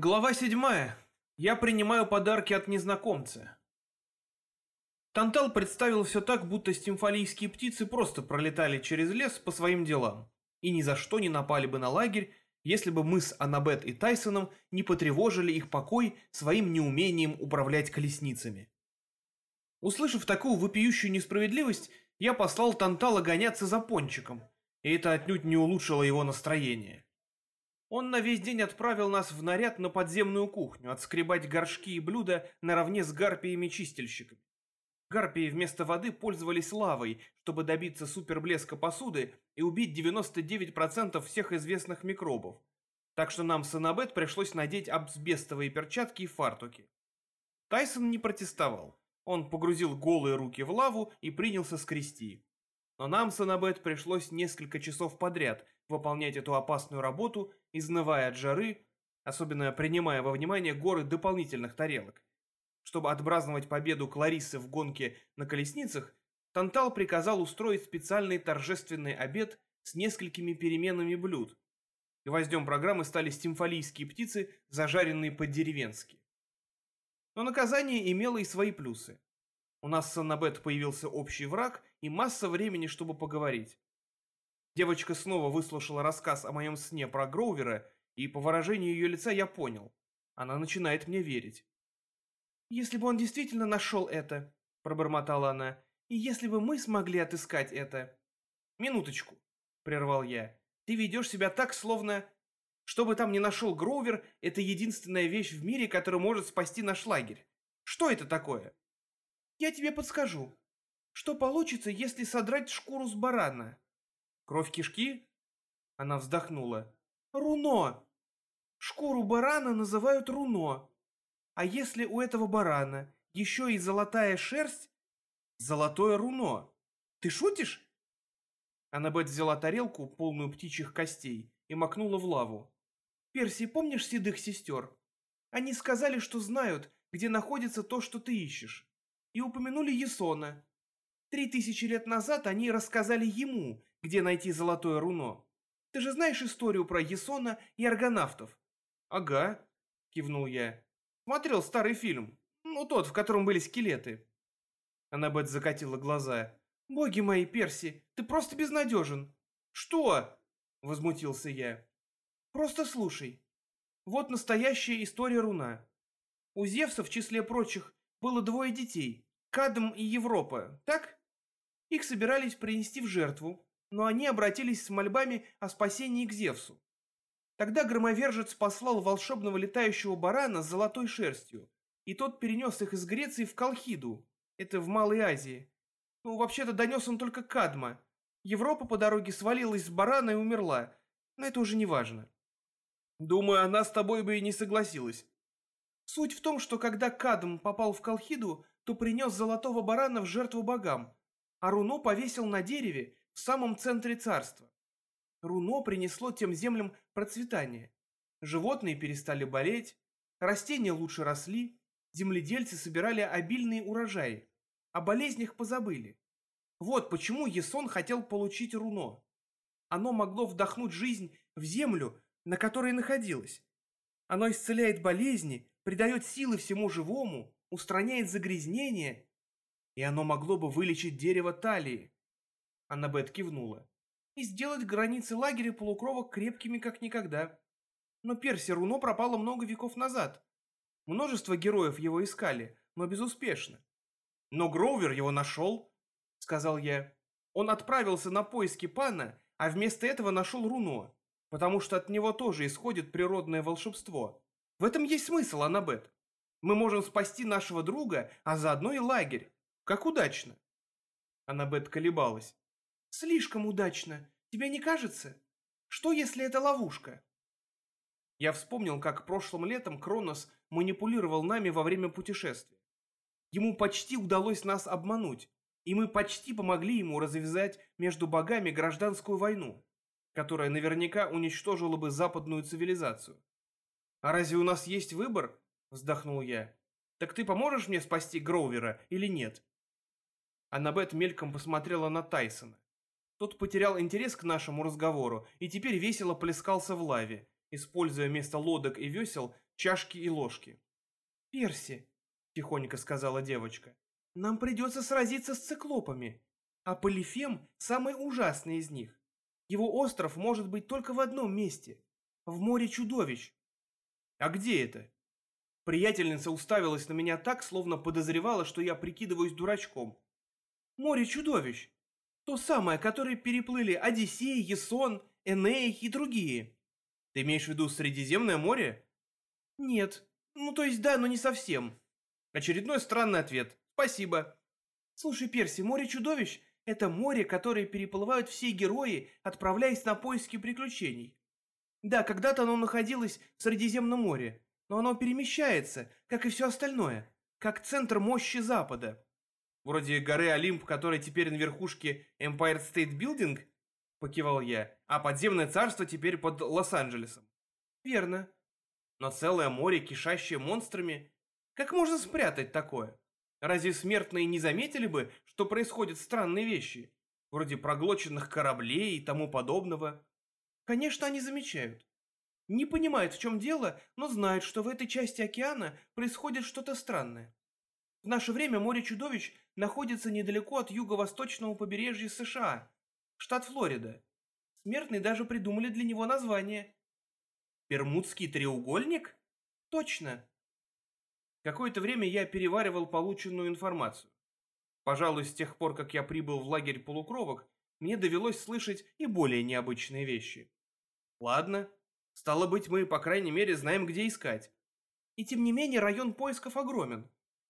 Глава седьмая. Я принимаю подарки от незнакомца. Тантал представил все так, будто стимфалийские птицы просто пролетали через лес по своим делам и ни за что не напали бы на лагерь, если бы мы с Аннабет и Тайсоном не потревожили их покой своим неумением управлять колесницами. Услышав такую вопиющую несправедливость, я послал Тантала гоняться за пончиком, и это отнюдь не улучшило его настроение. Он на весь день отправил нас в наряд на подземную кухню, отскребать горшки и блюда наравне с гарпиями-чистильщиками. Гарпии вместо воды пользовались лавой, чтобы добиться суперблеска посуды и убить 99% всех известных микробов. Так что нам с Анабет пришлось надеть абсбестовые перчатки и фартуки. Тайсон не протестовал. Он погрузил голые руки в лаву и принялся скрести. Но нам с Анабет пришлось несколько часов подряд выполнять эту опасную работу, изнывая от жары, особенно принимая во внимание горы дополнительных тарелок. Чтобы отбраздновать победу Кларисы в гонке на колесницах, Тантал приказал устроить специальный торжественный обед с несколькими переменами блюд. Гвоздем программы стали стимфалийские птицы, зажаренные по-деревенски. Но наказание имело и свои плюсы. У нас с Аннабет появился общий враг и масса времени, чтобы поговорить. Девочка снова выслушала рассказ о моем сне про Гроувера, и по выражению ее лица я понял. Она начинает мне верить. «Если бы он действительно нашел это», — пробормотала она, — «и если бы мы смогли отыскать это...» «Минуточку», — прервал я. «Ты ведешь себя так, словно...» «Что бы там ни нашел Гроувер, это единственная вещь в мире, которая может спасти наш лагерь. Что это такое?» Я тебе подскажу. Что получится, если содрать шкуру с барана? Кровь кишки? Она вздохнула. Руно. Шкуру барана называют руно. А если у этого барана еще и золотая шерсть? Золотое руно. Ты шутишь? Аннабет взяла тарелку, полную птичьих костей, и макнула в лаву. «Перси, помнишь седых сестер? Они сказали, что знают, где находится то, что ты ищешь и упомянули Есона. Три тысячи лет назад они рассказали ему, где найти золотое руно. Ты же знаешь историю про Есона и аргонавтов? Ага, кивнул я. Смотрел старый фильм. Ну, тот, в котором были скелеты. Аннабет закатила глаза. «Боги мои, Перси, ты просто безнадежен!» «Что?» — возмутился я. «Просто слушай. Вот настоящая история руна. У Зевса, в числе прочих, было двое детей, Кадм и Европа, так? Их собирались принести в жертву, но они обратились с мольбами о спасении к Зевсу. Тогда громовержец послал волшебного летающего барана с золотой шерстью, и тот перенес их из Греции в Колхиду, это в Малой Азии. Ну, вообще-то донес он только Кадма. Европа по дороге свалилась с барана и умерла, но это уже не важно. Думаю, она с тобой бы и не согласилась. Суть в том, что когда Кадм попал в Колхиду, то принес золотого барана в жертву богам, а руно повесил на дереве в самом центре царства. Руно принесло тем землям процветание. Животные перестали болеть, растения лучше росли, земледельцы собирали обильные урожаи, о болезнях позабыли. Вот почему Есон хотел получить руно. Оно могло вдохнуть жизнь в землю, на которой находилось. Оно исцеляет болезни, придает силы всему живому, устраняет загрязнение, и оно могло бы вылечить дерево талии. Аннабет кивнула. И сделать границы лагеря полукровок крепкими как никогда. Но Перси Руно пропало много веков назад. Множество героев его искали, но безуспешно. Но Гроувер его нашел, сказал я. Он отправился на поиски пана, а вместо этого нашел Руно, потому что от него тоже исходит природное волшебство. В этом есть смысл, Аннабет. Мы можем спасти нашего друга, а заодно и лагерь. Как удачно. Аннабет колебалась. Слишком удачно. Тебе не кажется? Что, если это ловушка? Я вспомнил, как прошлым летом Кронос манипулировал нами во время путешествия. Ему почти удалось нас обмануть, и мы почти помогли ему развязать между богами гражданскую войну, которая наверняка уничтожила бы западную цивилизацию. «А разве у нас есть выбор?» – вздохнул я. «Так ты поможешь мне спасти Гроувера или нет?» Аннабет мельком посмотрела на Тайсона. Тот потерял интерес к нашему разговору и теперь весело плескался в лаве, используя вместо лодок и весел чашки и ложки. «Перси», — тихонько сказала девочка, — «нам придется сразиться с циклопами, а Полифем — самый ужасный из них. Его остров может быть только в одном месте — в море чудовищ». «А где это?» Приятельница уставилась на меня так, словно подозревала, что я прикидываюсь дурачком. «Море чудовищ. То самое, которое переплыли Одиссей, Ясон, Эней и другие». «Ты имеешь в виду Средиземное море?» «Нет. Ну, то есть да, но не совсем». Очередной странный ответ. «Спасибо». «Слушай, Перси, море чудовищ — это море, которое переплывают все герои, отправляясь на поиски приключений. Да, когда-то оно находилось в Средиземном море, но оно перемещается, как и все остальное, как центр мощи Запада. Вроде горы Олимп, которая теперь на верхушке Empire State Building, покивал я, а подземное царство теперь под Лос-Анджелесом. Верно. Но целое море, кишащее монстрами, как можно спрятать такое? Разве смертные не заметили бы, что происходят странные вещи, вроде проглоченных кораблей и тому подобного? Конечно, они замечают. Не понимают, в чем дело, но знают, что в этой части океана происходит что-то странное. В наше время море чудовищ находится недалеко от юго-восточного побережья США, штат Флорида. Смертные даже придумали для него название. Бермудский треугольник? Точно. Какое-то время я переваривал полученную информацию. Пожалуй, с тех пор, как я прибыл в лагерь полукровок, мне довелось слышать и более необычные вещи. Ладно, Стало быть, мы, по крайней мере, знаем, где искать. И тем не менее район поисков огромен.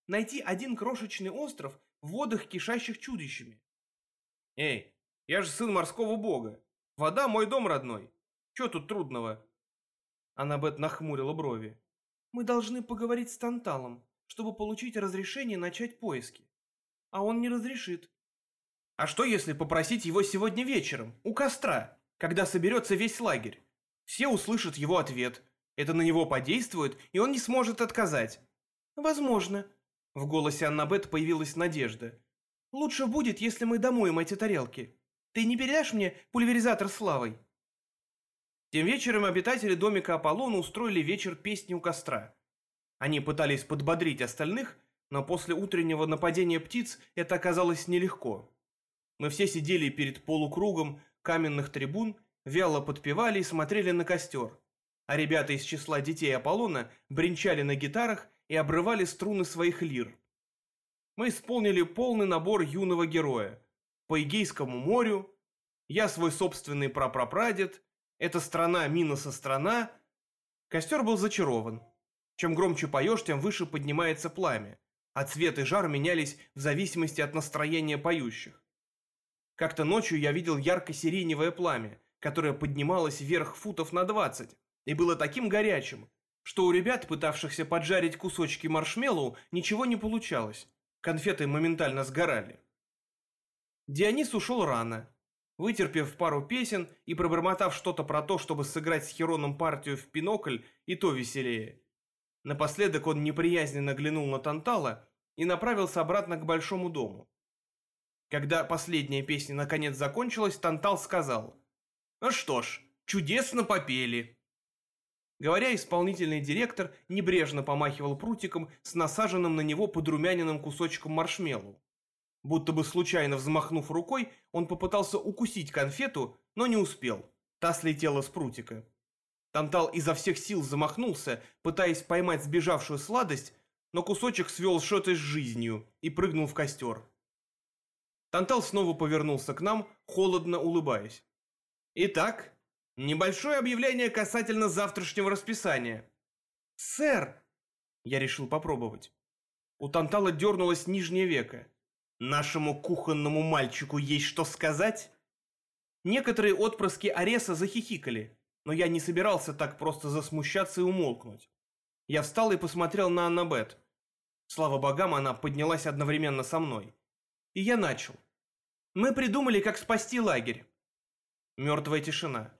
Найти один крошечный остров в водах, кишащих чудищами. Эй, я же сын морского бога. Вода мой дом родной. Че тут трудного? Аннабет нахмурила брови. Мы должны поговорить с Танталом, чтобы получить разрешение начать поиски. А он не разрешит. А что если попросить его сегодня вечером, у костра, когда соберется весь лагерь? Все услышат его ответ. Это на него подействует, и он не сможет отказать. Возможно. В голосе Аннабет появилась надежда. Лучше будет, если мы домоем эти тарелки. Ты не передашь мне пульверизатор с лавой? Тем вечером обитатели домика Аполлона устроили вечер песни у костра. Они пытались подбодрить остальных, но после утреннего нападения птиц это оказалось нелегко. Мы все сидели перед полукругом каменных трибун вяло подпевали и смотрели на костер, а ребята из числа детей Аполлона бренчали на гитарах и обрывали струны своих лир. Мы исполнили полный набор юного героя. По Эгейскому морю, я свой собственный прапрапрадед, эта страна Миноса страна. Костер был зачарован. Чем громче поешь, тем выше поднимается пламя, а цвет и жар менялись в зависимости от настроения поющих. Как-то ночью я видел ярко-сиреневое пламя, которое поднималось вверх футов на двадцать и было таким горячим, что у ребят, пытавшихся поджарить кусочки маршмеллоу, ничего не получалось. Конфеты моментально сгорали. Дионис ушел рано. Вытерпев пару песен и пробормотав что-то про то, чтобы сыграть с Хероном партию в пинокль, и то веселее. Напоследок он неприязненно глянул на Тантала и направился обратно к большому дому. Когда последняя песня наконец закончилась, Тантал сказал ну что ж, чудесно попели. Говоря, исполнительный директор небрежно помахивал прутиком с насаженным на него подрумяненным кусочком маршмеллоу. Будто бы случайно взмахнув рукой, он попытался укусить конфету, но не успел. Та слетела с прутика. Тантал изо всех сил замахнулся, пытаясь поймать сбежавшую сладость, но кусочек свел что-то с жизнью и прыгнул в костер. Тантал снова повернулся к нам, холодно улыбаясь. Итак, небольшое объявление касательно завтрашнего расписания. Сэр! Я решил попробовать. У Тантала дернулось нижнее веко. Нашему кухонному мальчику есть что сказать? Некоторые отпрыски Ареса захихикали, но я не собирался так просто засмущаться и умолкнуть. Я встал и посмотрел на Аннабет. Слава богам, она поднялась одновременно со мной. И я начал. Мы придумали, как спасти лагерь. Мертвая тишина.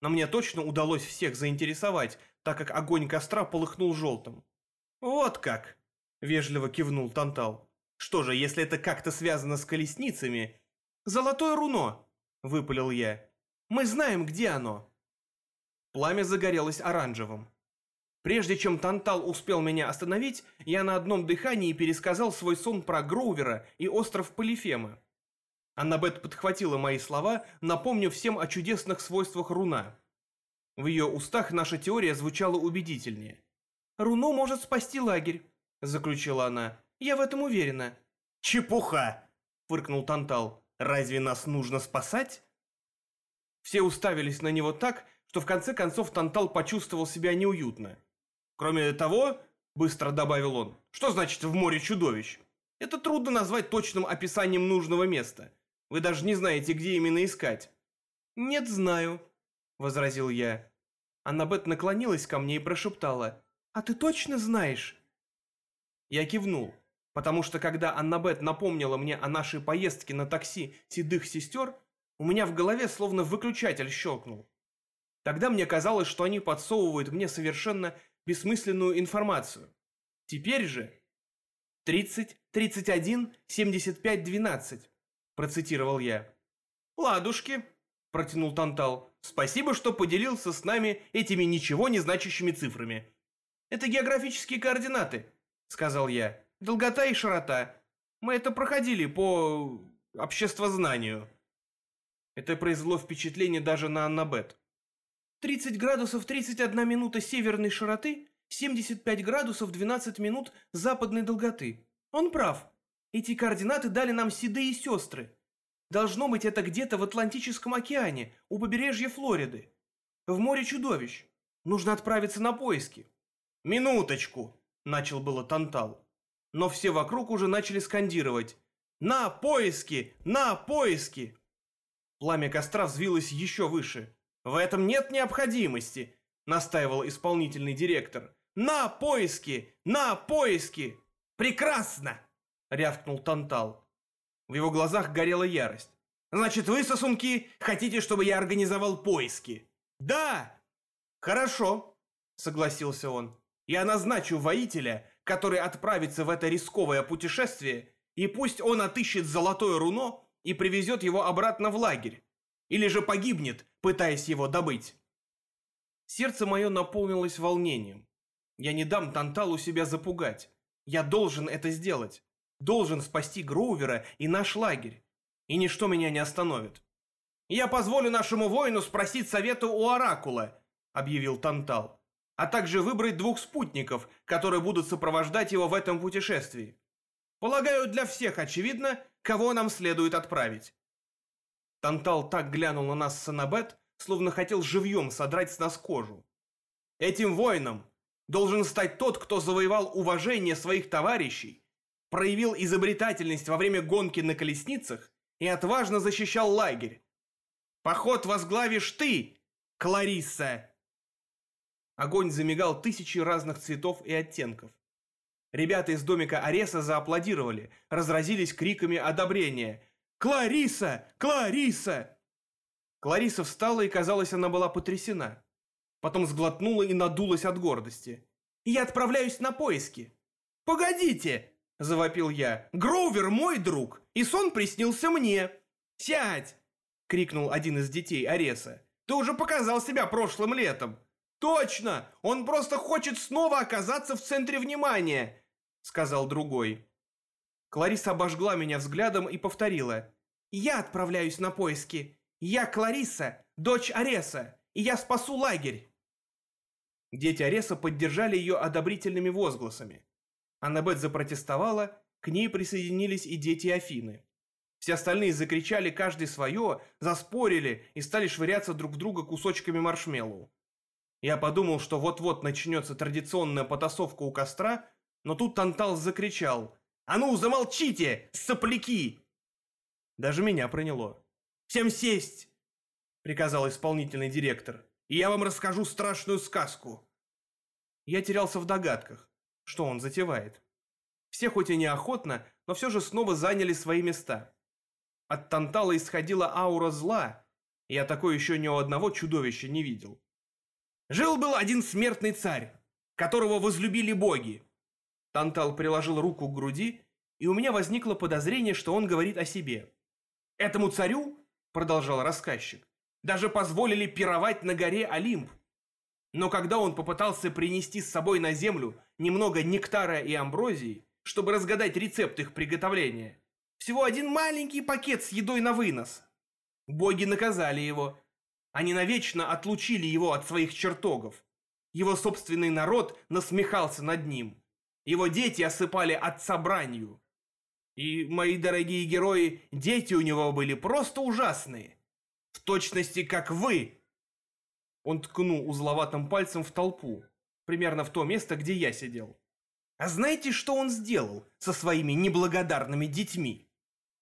Но мне точно удалось всех заинтересовать, так как огонь костра полыхнул желтым. «Вот как!» – вежливо кивнул Тантал. «Что же, если это как-то связано с колесницами?» «Золотое руно!» – выпалил я. «Мы знаем, где оно!» Пламя загорелось оранжевым. Прежде чем Тантал успел меня остановить, я на одном дыхании пересказал свой сон про Гроувера и остров Полифема. Аннабет подхватила мои слова, напомнив всем о чудесных свойствах руна. В ее устах наша теория звучала убедительнее. «Руно может спасти лагерь», — заключила она. «Я в этом уверена». «Чепуха!» — фыркнул Тантал. «Разве нас нужно спасать?» Все уставились на него так, что в конце концов Тантал почувствовал себя неуютно. «Кроме того», — быстро добавил он, — «что значит в море чудовищ? Это трудно назвать точным описанием нужного места. Вы даже не знаете, где именно искать». «Нет, знаю», — возразил я. Аннабет наклонилась ко мне и прошептала. «А ты точно знаешь?» Я кивнул, потому что когда Аннабет напомнила мне о нашей поездке на такси седых сестер, у меня в голове словно выключатель щелкнул. Тогда мне казалось, что они подсовывают мне совершенно бессмысленную информацию. Теперь же... «Тридцать, тридцать один, семьдесят пять, двенадцать», – процитировал я. «Ладушки», – протянул Тантал. «Спасибо, что поделился с нами этими ничего не значащими цифрами». «Это географические координаты», – сказал я. «Долгота и широта. Мы это проходили по обществознанию». Это произвело впечатление даже на Аннабет. 30 градусов 31 минута северной широты, 75 градусов 12 минут западной долготы. Он прав. Эти координаты дали нам седые сестры. Должно быть, это где-то в Атлантическом океане, у побережья Флориды. В море чудовищ. Нужно отправиться на поиски. «Минуточку!» – начал было Тантал. Но все вокруг уже начали скандировать. «На поиски! На поиски!» Пламя костра взвилось еще выше. «В этом нет необходимости!» – настаивал исполнительный директор. «На поиски! На поиски!» «Прекрасно!» – рявкнул Тантал. В его глазах горела ярость. «Значит, вы, сосунки, хотите, чтобы я организовал поиски?» «Да!» «Хорошо», — согласился он. «Я назначу воителя, который отправится в это рисковое путешествие, и пусть он отыщет золотое руно и привезет его обратно в лагерь. Или же погибнет, пытаясь его добыть». Сердце мое наполнилось волнением. Я не дам Танталу себя запугать. Я должен это сделать должен спасти Гроувера и наш лагерь. И ничто меня не остановит. «Я позволю нашему воину спросить совета у Оракула», — объявил Тантал, «а также выбрать двух спутников, которые будут сопровождать его в этом путешествии. Полагаю, для всех очевидно, кого нам следует отправить». Тантал так глянул на нас с Анабет, словно хотел живьем содрать с нас кожу. «Этим воином должен стать тот, кто завоевал уважение своих товарищей проявил изобретательность во время гонки на колесницах и отважно защищал лагерь. Поход возглавишь ты, Кларисса!» Огонь замигал тысячи разных цветов и оттенков. Ребята из домика Ареса зааплодировали, разразились криками одобрения. «Клариса! Клариса!» Клариса встала, и, казалось, она была потрясена. Потом сглотнула и надулась от гордости. «Я отправляюсь на поиски!» «Погодите!» Завопил я. «Гроувер мой друг, и сон приснился мне!» «Сядь!» — крикнул один из детей Ареса. «Ты уже показал себя прошлым летом!» «Точно! Он просто хочет снова оказаться в центре внимания!» — сказал другой. Клариса обожгла меня взглядом и повторила. «Я отправляюсь на поиски. Я Клариса, дочь Ареса, и я спасу лагерь!» Дети Ареса поддержали ее одобрительными возгласами. Аннабет запротестовала, к ней присоединились и дети Афины. Все остальные закричали каждый свое, заспорили и стали швыряться друг в друга кусочками маршмеллоу. Я подумал, что вот-вот начнется традиционная потасовка у костра, но тут Тантал закричал «А ну, замолчите, сопляки!» Даже меня проняло. «Всем сесть!» — приказал исполнительный директор. «И я вам расскажу страшную сказку». Я терялся в догадках что он затевает. Все хоть и неохотно, но все же снова заняли свои места. От Тантала исходила аура зла, и я такой еще ни у одного чудовища не видел. Жил-был один смертный царь, которого возлюбили боги. Тантал приложил руку к груди, и у меня возникло подозрение, что он говорит о себе. «Этому царю, — продолжал рассказчик, — даже позволили пировать на горе Олимп, Но когда он попытался принести с собой на землю немного нектара и амброзии, чтобы разгадать рецепт их приготовления, всего один маленький пакет с едой на вынос, боги наказали его. Они навечно отлучили его от своих чертогов. Его собственный народ насмехался над ним. Его дети осыпали отца бранью. И, мои дорогие герои, дети у него были просто ужасные. В точности, как вы, он ткнул узловатым пальцем в толпу, примерно в то место, где я сидел. «А знаете, что он сделал со своими неблагодарными детьми?»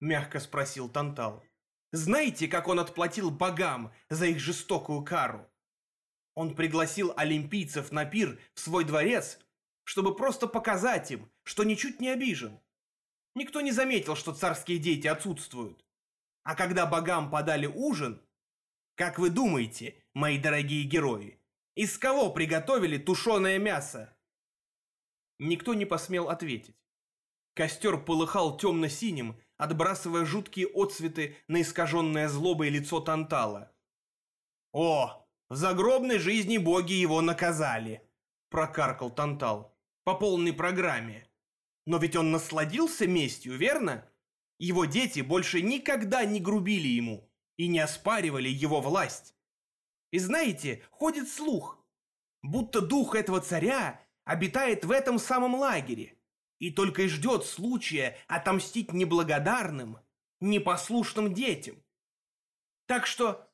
Мягко спросил Тантал. «Знаете, как он отплатил богам за их жестокую кару? Он пригласил олимпийцев на пир в свой дворец, чтобы просто показать им, что ничуть не обижен. Никто не заметил, что царские дети отсутствуют. А когда богам подали ужин, как вы думаете, мои дорогие герои, из кого приготовили тушеное мясо? Никто не посмел ответить. Костер полыхал темно-синим, отбрасывая жуткие отцветы на искаженное злобой лицо Тантала. «О, в загробной жизни боги его наказали!» – прокаркал Тантал. «По полной программе. Но ведь он насладился местью, верно? Его дети больше никогда не грубили ему, и не оспаривали его власть. И знаете, ходит слух, будто дух этого царя обитает в этом самом лагере и только и ждет случая отомстить неблагодарным, непослушным детям. Так что,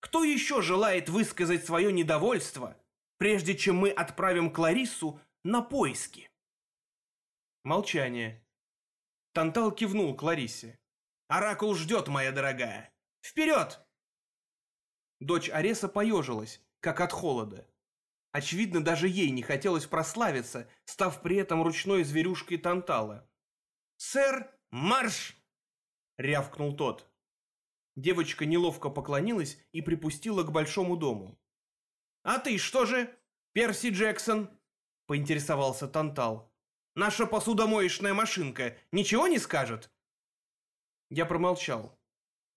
кто еще желает высказать свое недовольство, прежде чем мы отправим Клариссу на поиски? Молчание. Тантал кивнул Клариссе. «Оракул ждет, моя дорогая. Вперед!» Дочь Ареса поежилась, как от холода. Очевидно, даже ей не хотелось прославиться, став при этом ручной зверюшкой Тантала. «Сэр, марш!» — рявкнул тот. Девочка неловко поклонилась и припустила к большому дому. «А ты что же, Перси Джексон?» — поинтересовался Тантал. «Наша посудомоечная машинка ничего не скажет?» Я промолчал.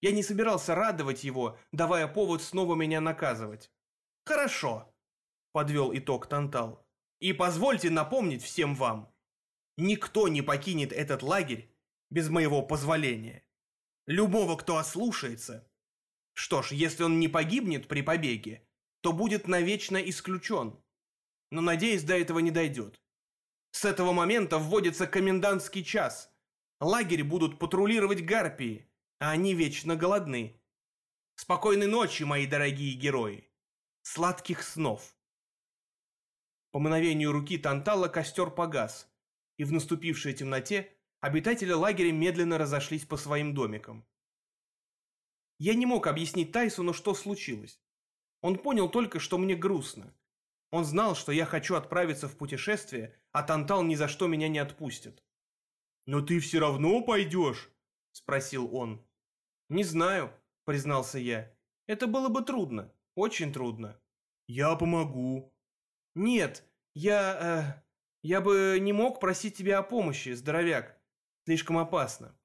Я не собирался радовать его, давая повод снова меня наказывать. «Хорошо», — подвел итог Тантал. «И позвольте напомнить всем вам, никто не покинет этот лагерь без моего позволения. Любого, кто ослушается. Что ж, если он не погибнет при побеге, то будет навечно исключен. Но, надеюсь, до этого не дойдет. С этого момента вводится комендантский час. Лагерь будут патрулировать гарпии, а они вечно голодны. Спокойной ночи, мои дорогие герои. Сладких снов. По мгновению руки Тантала костер погас, и в наступившей темноте обитатели лагеря медленно разошлись по своим домикам. Я не мог объяснить Тайсону, что случилось. Он понял только, что мне грустно. Он знал, что я хочу отправиться в путешествие, а Тантал ни за что меня не отпустит. «Но ты все равно пойдешь?» – спросил он. «Не знаю», – признался я. «Это было бы трудно, очень трудно». «Я помогу». «Нет, я... Э, я бы не мог просить тебя о помощи, здоровяк. Слишком опасно».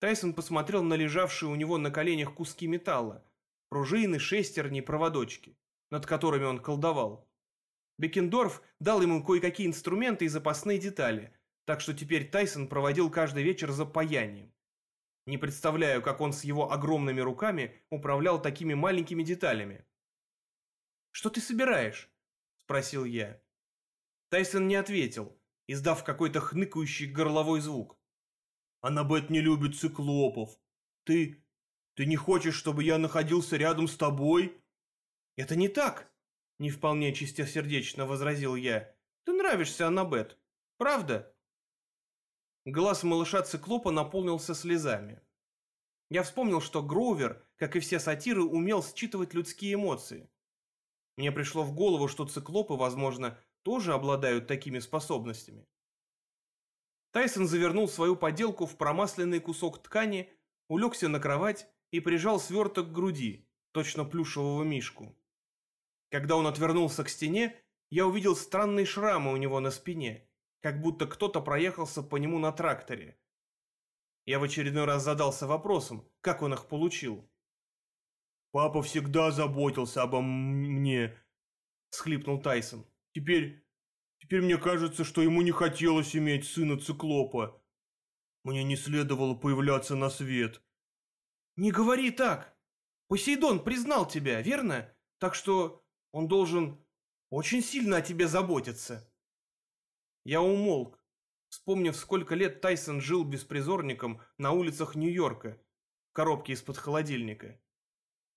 Тайсон посмотрел на лежавшие у него на коленях куски металла, пружины, шестерни, проводочки, над которыми он колдовал. Бекендорф дал ему кое-какие инструменты и запасные детали, так что теперь Тайсон проводил каждый вечер за паянием. Не представляю, как он с его огромными руками управлял такими маленькими деталями. «Что ты собираешь?» – спросил я. Тайсон не ответил, издав какой-то хныкающий горловой звук. «Аннабет не любит циклопов. Ты... ты не хочешь, чтобы я находился рядом с тобой?» «Это не так!» – не вполне чистосердечно возразил я. «Ты нравишься, Аннабет. Правда?» Глаз малыша циклопа наполнился слезами. Я вспомнил, что Гроувер, как и все сатиры, умел считывать людские эмоции. Мне пришло в голову, что циклопы, возможно, тоже обладают такими способностями. Тайсон завернул свою поделку в промасленный кусок ткани, улегся на кровать и прижал сверток к груди, точно плюшевого мишку. Когда он отвернулся к стене, я увидел странные шрамы у него на спине – как будто кто-то проехался по нему на тракторе. Я в очередной раз задался вопросом, как он их получил. «Папа всегда заботился обо мне», — схлипнул Тайсон. «Теперь... теперь мне кажется, что ему не хотелось иметь сына циклопа. Мне не следовало появляться на свет». «Не говори так! Посейдон признал тебя, верно? Так что он должен очень сильно о тебе заботиться». Я умолк, вспомнив, сколько лет Тайсон жил беспризорником на улицах Нью-Йорка, в коробке из-под холодильника.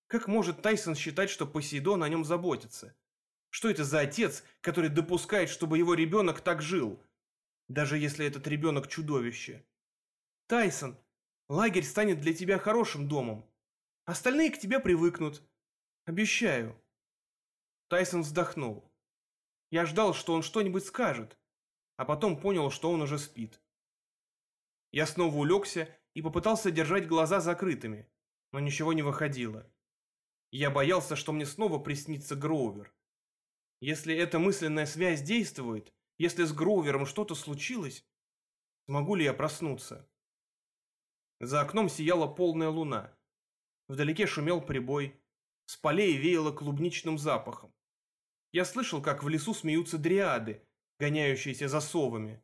Как может Тайсон считать, что Посейдон о нем заботится? Что это за отец, который допускает, чтобы его ребенок так жил? Даже если этот ребенок чудовище. Тайсон, лагерь станет для тебя хорошим домом. Остальные к тебе привыкнут. Обещаю. Тайсон вздохнул. Я ждал, что он что-нибудь скажет, а потом понял, что он уже спит. Я снова улегся и попытался держать глаза закрытыми, но ничего не выходило. Я боялся, что мне снова приснится Гроувер. Если эта мысленная связь действует, если с Гроувером что-то случилось, смогу ли я проснуться? За окном сияла полная луна. Вдалеке шумел прибой. С полей веяло клубничным запахом. Я слышал, как в лесу смеются дриады, гоняющиеся за совами.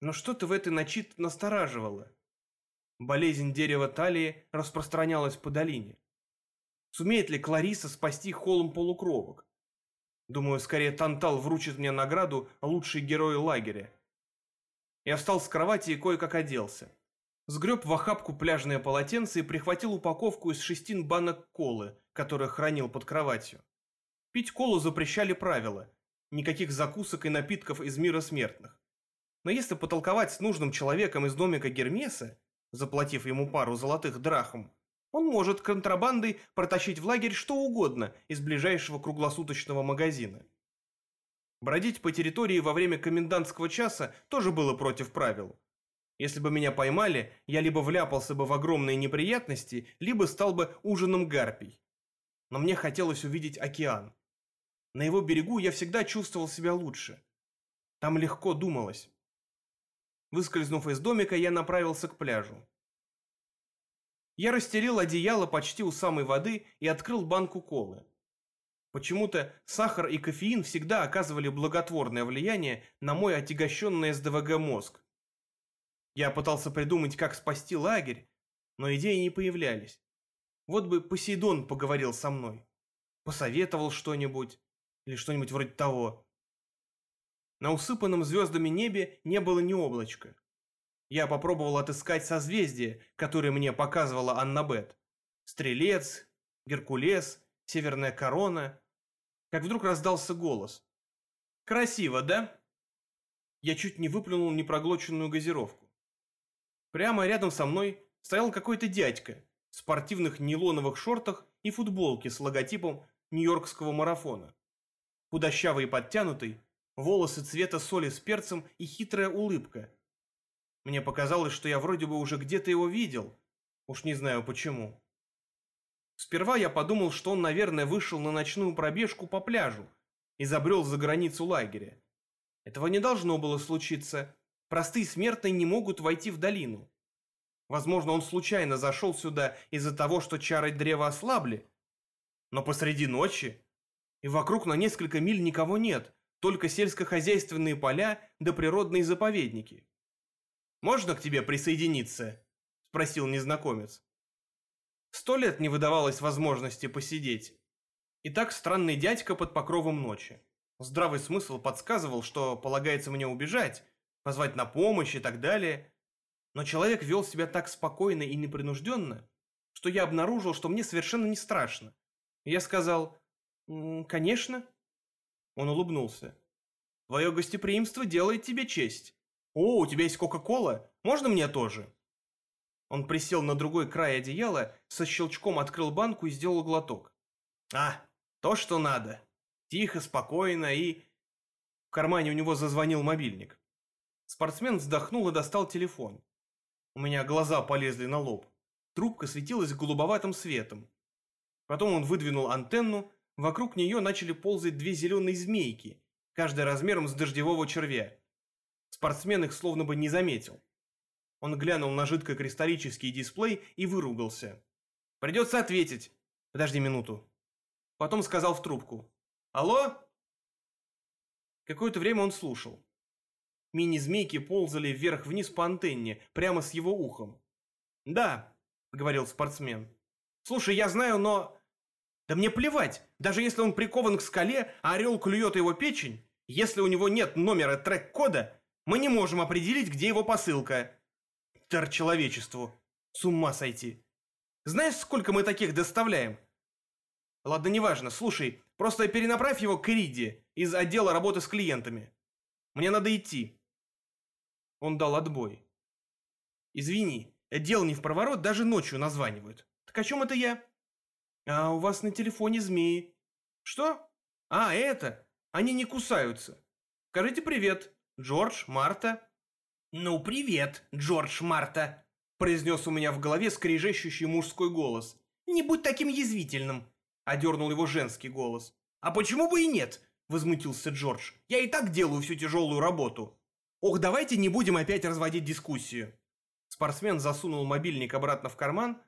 Но что-то в этой ночи настораживало. Болезнь дерева талии распространялась по долине. Сумеет ли Клариса спасти холм полукровок? Думаю, скорее Тантал вручит мне награду «Лучший герой лагеря». Я встал с кровати и кое-как оделся. Сгреб в охапку пляжное полотенце и прихватил упаковку из шестин банок колы, которую хранил под кроватью. Пить колу запрещали правила. Никаких закусок и напитков из мира смертных. Но если потолковать с нужным человеком из домика Гермеса, заплатив ему пару золотых драхм, он может контрабандой протащить в лагерь что угодно из ближайшего круглосуточного магазина. Бродить по территории во время комендантского часа тоже было против правил. Если бы меня поймали, я либо вляпался бы в огромные неприятности, либо стал бы ужином гарпий. Но мне хотелось увидеть океан. На его берегу я всегда чувствовал себя лучше. Там легко думалось. Выскользнув из домика, я направился к пляжу. Я расстелил одеяло почти у самой воды и открыл банку колы. Почему-то сахар и кофеин всегда оказывали благотворное влияние на мой отягощенный СДВГ мозг. Я пытался придумать, как спасти лагерь, но идеи не появлялись. Вот бы Посейдон поговорил со мной. Посоветовал что-нибудь. Или что-нибудь вроде того. На усыпанном звездами небе не было ни облачка. Я попробовал отыскать созвездие, которое мне показывала Аннабет. Стрелец, Геркулес, Северная Корона. Как вдруг раздался голос. «Красиво, да?» Я чуть не выплюнул непроглоченную газировку. Прямо рядом со мной стоял какой-то дядька в спортивных нейлоновых шортах и футболке с логотипом Нью-Йоркского марафона. Худощавый и подтянутый, волосы цвета соли с перцем и хитрая улыбка – мне показалось, что я вроде бы уже где-то его видел. Уж не знаю почему. Сперва я подумал, что он, наверное, вышел на ночную пробежку по пляжу и забрел за границу лагеря. Этого не должно было случиться. Простые смертные не могут войти в долину. Возможно, он случайно зашел сюда из-за того, что чары древа ослабли. Но посреди ночи, и вокруг на несколько миль никого нет, только сельскохозяйственные поля да природные заповедники. «Можно к тебе присоединиться?» – спросил незнакомец. Сто лет не выдавалось возможности посидеть. И так странный дядька под покровом ночи. Здравый смысл подсказывал, что полагается мне убежать, позвать на помощь и так далее. Но человек вел себя так спокойно и непринужденно, что я обнаружил, что мне совершенно не страшно. Я сказал «Конечно». Он улыбнулся. «Твое гостеприимство делает тебе честь. «О, у тебя есть Кока-Кола? Можно мне тоже?» Он присел на другой край одеяла, со щелчком открыл банку и сделал глоток. «А, то, что надо. Тихо, спокойно и...» В кармане у него зазвонил мобильник. Спортсмен вздохнул и достал телефон. У меня глаза полезли на лоб. Трубка светилась голубоватым светом. Потом он выдвинул антенну, вокруг нее начали ползать две зеленые змейки, каждая размером с дождевого червя. Спортсмен их словно бы не заметил. Он глянул на жидкокристаллический дисплей и выругался. «Придется ответить. Подожди минуту». Потом сказал в трубку. Алло?» Какое-то время он слушал. Мини-змейки ползали вверх-вниз по антенне, прямо с его ухом. «Да», — говорил спортсмен. «Слушай, я знаю, но...» «Да мне плевать, даже если он прикован к скале, а орел клюет его печень, если у него нет номера трек-кода, мы не можем определить, где его посылка. Тар человечеству. С ума сойти. Знаешь, сколько мы таких доставляем? Ладно, неважно, слушай, просто перенаправь его к Ириде из отдела работы с клиентами. Мне надо идти. Он дал отбой. Извини, дел не в проворот, даже ночью названивают. Так о чем это я? А у вас на телефоне змеи. Что? А, это. Они не кусаются. Скажите привет, Джордж, Марта. Ну, привет, Джордж, Марта, произнес у меня в голове скрежещущий мужской голос. Не будь таким язвительным, одернул его женский голос. А почему бы и нет? Возмутился Джордж. Я и так делаю всю тяжелую работу. Ох, давайте не будем опять разводить дискуссию. Спортсмен засунул мобильник обратно в карман.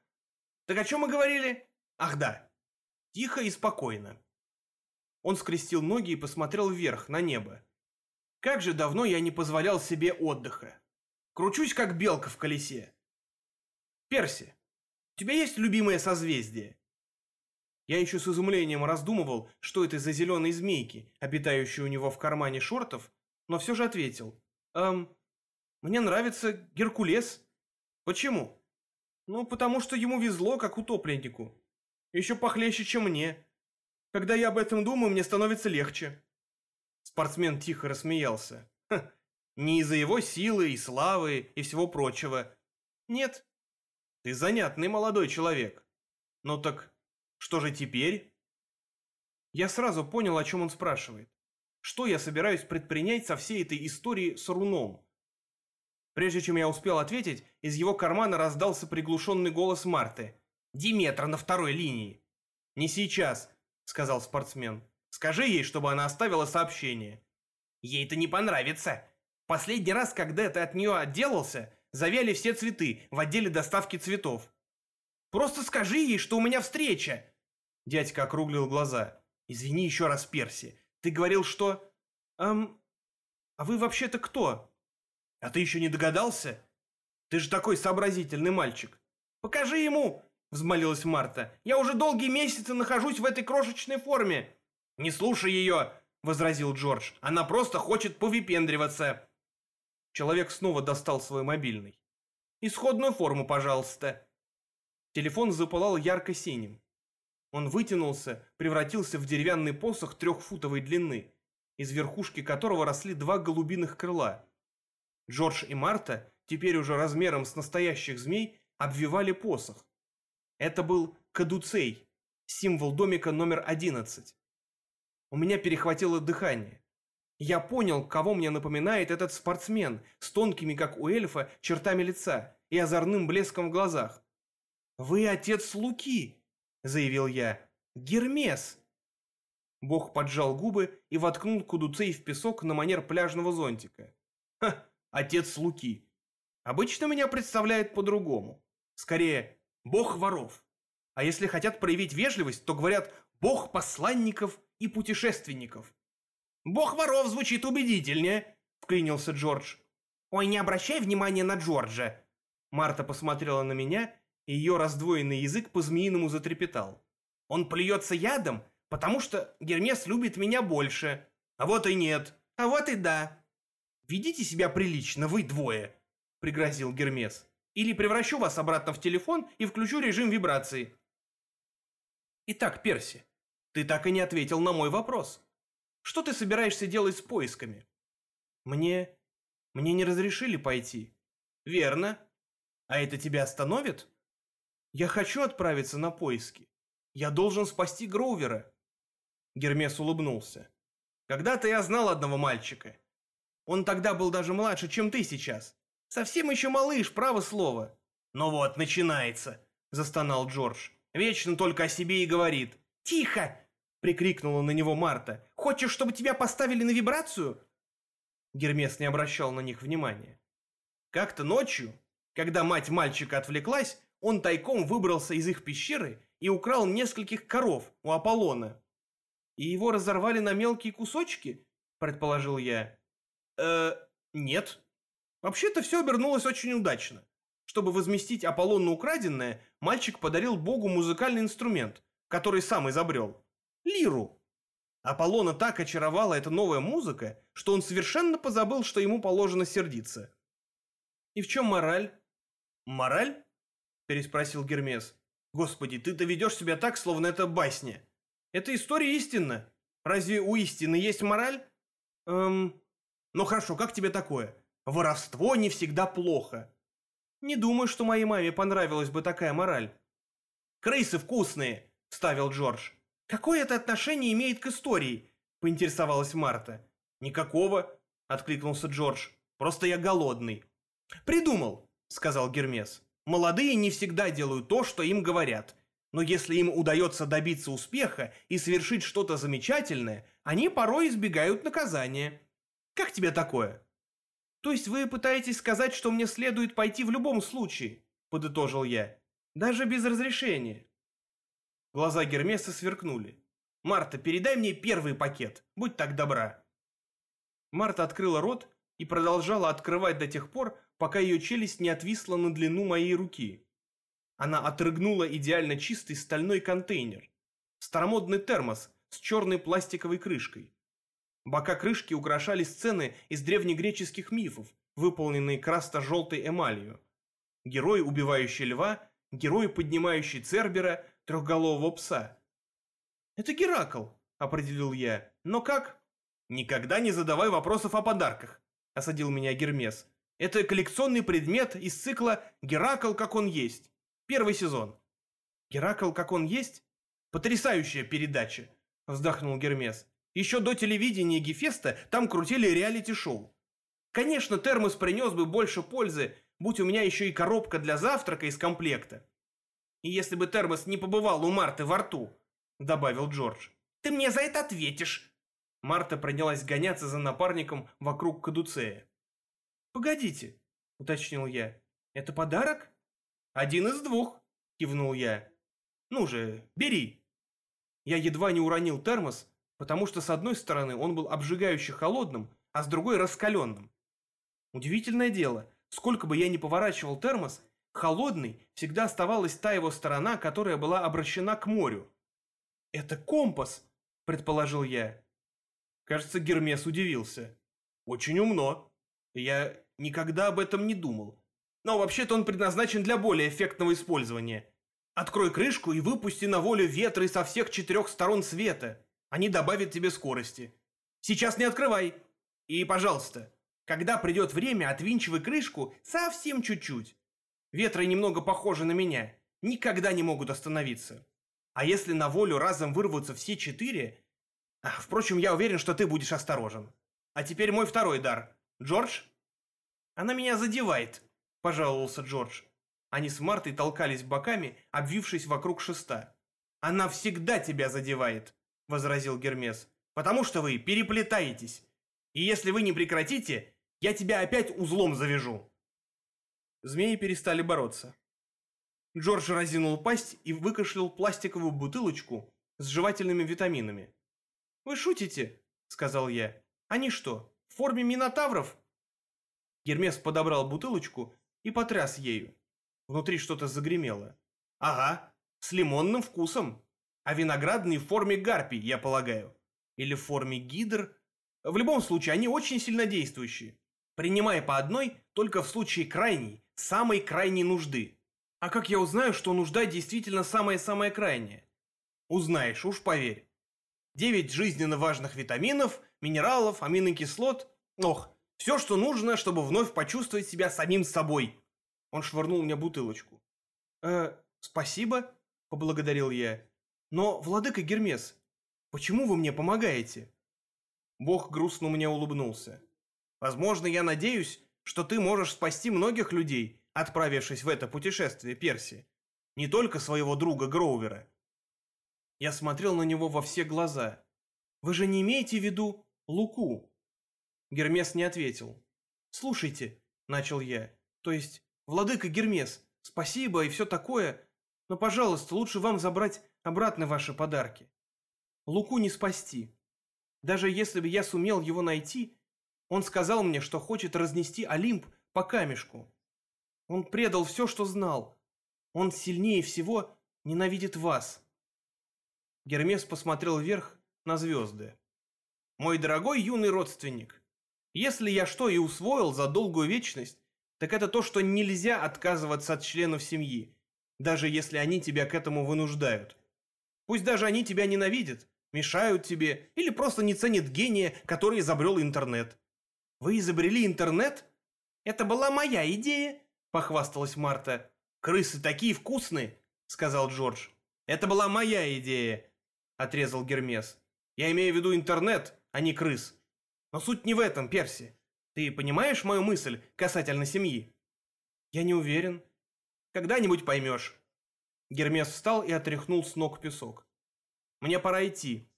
Так о чем мы говорили? Ах да. Тихо и спокойно. Он скрестил ноги и посмотрел вверх, на небо. Как же давно я не позволял себе отдыха. Кручусь, как белка в колесе. Перси, у тебя есть любимое созвездие? Я еще с изумлением раздумывал, что это за зеленые змейки, обитающие у него в кармане шортов, но все же ответил. Эм, мне нравится Геркулес. Почему? Ну, потому что ему везло, как утопленнику. Еще похлеще, чем мне. Когда я об этом думаю, мне становится легче». Спортсмен тихо рассмеялся. Ха, не из-за его силы и славы и всего прочего. Нет. Ты занятный молодой человек. Ну так, что же теперь? Я сразу понял, о чем он спрашивает. Что я собираюсь предпринять со всей этой историей с руном? Прежде чем я успел ответить, из его кармана раздался приглушенный голос Марты. «Диметра на второй линии». «Не сейчас», — сказал спортсмен. «Скажи ей, чтобы она оставила сообщение». «Ей это не понравится. Последний раз, когда ты от нее отделался, завяли все цветы в отделе доставки цветов. Просто скажи ей, что у меня встреча!» Дядька округлил глаза. «Извини еще раз, Перси. Ты говорил, что... Эм... А вы вообще-то кто? А ты еще не догадался? Ты же такой сообразительный мальчик. Покажи ему!» Взмолилась Марта. «Я уже долгие месяцы нахожусь в этой крошечной форме». «Не слушай ее», — возразил Джордж. «Она просто хочет повипендриваться». Человек снова достал свой мобильный. «Исходную форму, пожалуйста». Телефон запылал ярко-синим. Он вытянулся, превратился в деревянный посох трехфутовой длины, из верхушки которого росли два голубиных крыла. Джордж и Марта, теперь уже размером с настоящих змей, обвивали посох, это был кадуцей, символ домика номер 11. У меня перехватило дыхание. Я понял, кого мне напоминает этот спортсмен с тонкими, как у эльфа, чертами лица и озорным блеском в глазах. «Вы отец Луки!» — заявил я. «Гермес!» Бог поджал губы и воткнул кудуцей в песок на манер пляжного зонтика. «Ха! Отец Луки! Обычно меня представляют по-другому. Скорее, бог воров. А если хотят проявить вежливость, то говорят бог посланников и путешественников. Бог воров звучит убедительнее, вклинился Джордж. Ой, не обращай внимания на Джорджа. Марта посмотрела на меня, и ее раздвоенный язык по-змеиному затрепетал. Он плюется ядом, потому что Гермес любит меня больше. А вот и нет. А вот и да. Ведите себя прилично, вы двое, пригрозил Гермес. Или превращу вас обратно в телефон и включу режим вибрации. Итак, Перси, ты так и не ответил на мой вопрос. Что ты собираешься делать с поисками? Мне... мне не разрешили пойти. Верно. А это тебя остановит? Я хочу отправиться на поиски. Я должен спасти Гроувера. Гермес улыбнулся. Когда-то я знал одного мальчика. Он тогда был даже младше, чем ты сейчас. Совсем еще малыш, право слово. Ну вот, начинается, застонал Джордж. Вечно только о себе и говорит. Тихо! прикрикнула на него Марта. Хочешь, чтобы тебя поставили на вибрацию? Гермес не обращал на них внимания. Как-то ночью, когда мать мальчика отвлеклась, он тайком выбрался из их пещеры и украл нескольких коров у Аполлона. И его разорвали на мелкие кусочки, предположил я. Э, нет. Вообще-то все обернулось очень удачно. Чтобы возместить Аполлону украденное, мальчик подарил богу музыкальный инструмент, который сам изобрел. Лиру. Аполлона так очаровала эта новая музыка, что он совершенно позабыл, что ему положено сердиться. «И в чем мораль?» «Мораль?» – переспросил Гермес. «Господи, ты-то ведешь себя так, словно это басня. Это история истинна. Разве у истины есть мораль?» «Эм... Ну хорошо, как тебе такое? Воровство не всегда плохо. Не думаю, что моей маме понравилась бы такая мораль». «Крысы вкусные!» – ставил Джордж. «Какое это отношение имеет к истории?» – поинтересовалась Марта. «Никакого», – откликнулся Джордж. «Просто я голодный». «Придумал», – сказал Гермес. «Молодые не всегда делают то, что им говорят. Но если им удается добиться успеха и совершить что-то замечательное, они порой избегают наказания. Как тебе такое?» «То есть вы пытаетесь сказать, что мне следует пойти в любом случае?» – подытожил я. «Даже без разрешения». Глаза Гермеса сверкнули. «Марта, передай мне первый пакет, будь так добра». Марта открыла рот и продолжала открывать до тех пор, пока ее челюсть не отвисла на длину моей руки. Она отрыгнула идеально чистый стальной контейнер. Старомодный термос с черной пластиковой крышкой. Бока крышки украшали сцены из древнегреческих мифов, выполненные красно-желтой эмалью. Герой, убивающий льва, герой, поднимающий Цербера, трехголового пса. «Это Геракл», — определил я. «Но как?» «Никогда не задавай вопросов о подарках», — осадил меня Гермес. «Это коллекционный предмет из цикла «Геракл, как он есть». Первый сезон». «Геракл, как он есть?» «Потрясающая передача», — вздохнул Гермес. «Еще до телевидения Гефеста там крутили реалити-шоу. Конечно, термос принес бы больше пользы, будь у меня еще и коробка для завтрака из комплекта. И если бы термос не побывал у Марты во рту, добавил Джордж. Ты мне за это ответишь. Марта принялась гоняться за напарником вокруг кадуцея. «Погодите», — уточнил я, — «это подарок?» «Один из двух», — кивнул я. «Ну же, бери». Я едва не уронил термос, потому что с одной стороны он был обжигающе холодным, а с другой раскаленным. Удивительное дело, сколько бы я ни поворачивал термос, Холодной всегда оставалась та его сторона, которая была обращена к морю. «Это компас», — предположил я. Кажется, Гермес удивился. «Очень умно. Я никогда об этом не думал. Но вообще-то он предназначен для более эффектного использования. Открой крышку и выпусти на волю ветры со всех четырех сторон света. Они добавят тебе скорости. Сейчас не открывай. И, пожалуйста, когда придет время, отвинчивай крышку совсем чуть-чуть. Ветры немного похожи на меня, никогда не могут остановиться. А если на волю разом вырвутся все четыре... Впрочем, я уверен, что ты будешь осторожен. А теперь мой второй дар. Джордж? Она меня задевает, пожаловался Джордж. Они с Мартой толкались боками, обвившись вокруг шеста. «Она всегда тебя задевает», — возразил Гермес, «потому что вы переплетаетесь. И если вы не прекратите, я тебя опять узлом завяжу». Змеи перестали бороться. Джордж разинул пасть и выкашлял пластиковую бутылочку с жевательными витаминами. «Вы шутите?» — сказал я. «Они что, в форме минотавров?» Гермес подобрал бутылочку и потряс ею. Внутри что-то загремело. «Ага, с лимонным вкусом. А виноградный в форме гарпий, я полагаю. Или в форме гидр. В любом случае, они очень сильнодействующие. Принимая по одной только в случае крайней, самой крайней нужды. А как я узнаю, что нужда действительно самая-самая крайняя? Узнаешь, уж поверь. Девять жизненно важных витаминов, минералов, аминокислот. Ох, все, что нужно, чтобы вновь почувствовать себя самим собой. Он швырнул мне бутылочку. «Э, спасибо», — поблагодарил я. «Но, владыка Гермес, почему вы мне помогаете?» Бог грустно мне улыбнулся. «Возможно, я надеюсь, что ты можешь спасти многих людей, отправившись в это путешествие, Перси. Не только своего друга Гроувера. Я смотрел на него во все глаза. Вы же не имеете в виду Луку? Гермес не ответил. Слушайте, начал я. То есть, владыка Гермес, спасибо и все такое, но, пожалуйста, лучше вам забрать обратно ваши подарки. Луку не спасти. Даже если бы я сумел его найти, он сказал мне, что хочет разнести Олимп по камешку. Он предал все, что знал. Он сильнее всего ненавидит вас. Гермес посмотрел вверх на звезды. Мой дорогой юный родственник, если я что и усвоил за долгую вечность, так это то, что нельзя отказываться от членов семьи, даже если они тебя к этому вынуждают. Пусть даже они тебя ненавидят, мешают тебе или просто не ценят гения, который изобрел интернет. Вы изобрели интернет? Это была моя идея, похвасталась Марта. Крысы такие вкусные, сказал Джордж. Это была моя идея, отрезал Гермес. Я имею в виду интернет, а не крыс. Но суть не в этом, Перси. Ты понимаешь мою мысль касательно семьи? Я не уверен. Когда-нибудь поймешь. Гермес встал и отряхнул с ног песок. Мне пора идти.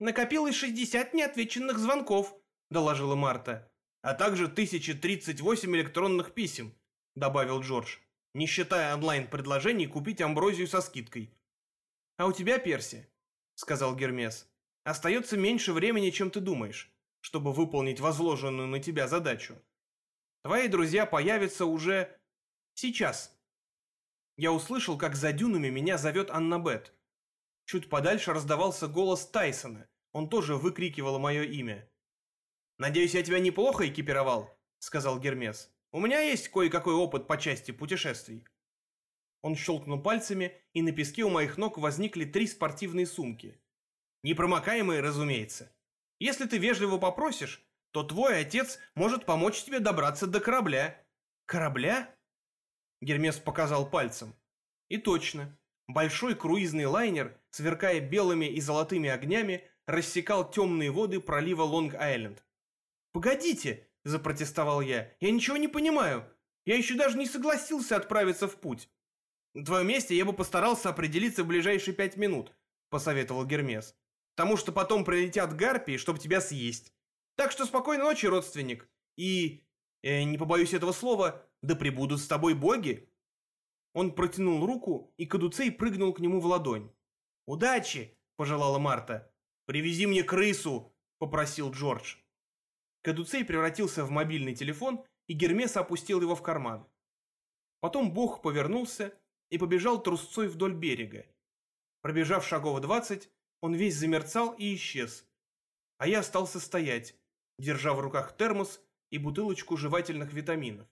Накопилось 60 неотвеченных звонков, доложила Марта. А также 1038 электронных писем, добавил Джордж, не считая онлайн-предложений купить амброзию со скидкой. А у тебя, Перси, сказал Гермес, остается меньше времени, чем ты думаешь чтобы выполнить возложенную на тебя задачу. Твои друзья появятся уже сейчас. Я услышал, как за дюнами меня зовет Аннабет. Чуть подальше раздавался голос Тайсона. Он тоже выкрикивал мое имя. «Надеюсь, я тебя неплохо экипировал?» — сказал Гермес. «У меня есть кое-какой опыт по части путешествий». Он щелкнул пальцами, и на песке у моих ног возникли три спортивные сумки. Непромокаемые, разумеется. Если ты вежливо попросишь, то твой отец может помочь тебе добраться до корабля. Корабля? Гермес показал пальцем. И точно. Большой круизный лайнер, сверкая белыми и золотыми огнями, рассекал темные воды пролива Лонг-Айленд. «Погодите!» – запротестовал я. «Я ничего не понимаю. Я еще даже не согласился отправиться в путь». «На твоем месте я бы постарался определиться в ближайшие пять минут», – посоветовал Гермес. Потому что потом прилетят гарпии, чтобы тебя съесть. Так что спокойной ночи, родственник. И, э, не побоюсь этого слова, да пребудут с тобой боги. Он протянул руку, и Кадуцей прыгнул к нему в ладонь. «Удачи!» – пожелала Марта. «Привези мне крысу!» – попросил Джордж. Кадуцей превратился в мобильный телефон, и Гермес опустил его в карман. Потом бог повернулся и побежал трусцой вдоль берега. Пробежав шагов двадцать, он весь замерцал и исчез. А я остался стоять, держа в руках термос и бутылочку жевательных витаминов.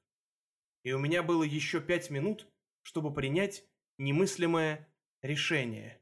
И у меня было еще пять минут, чтобы принять немыслимое решение.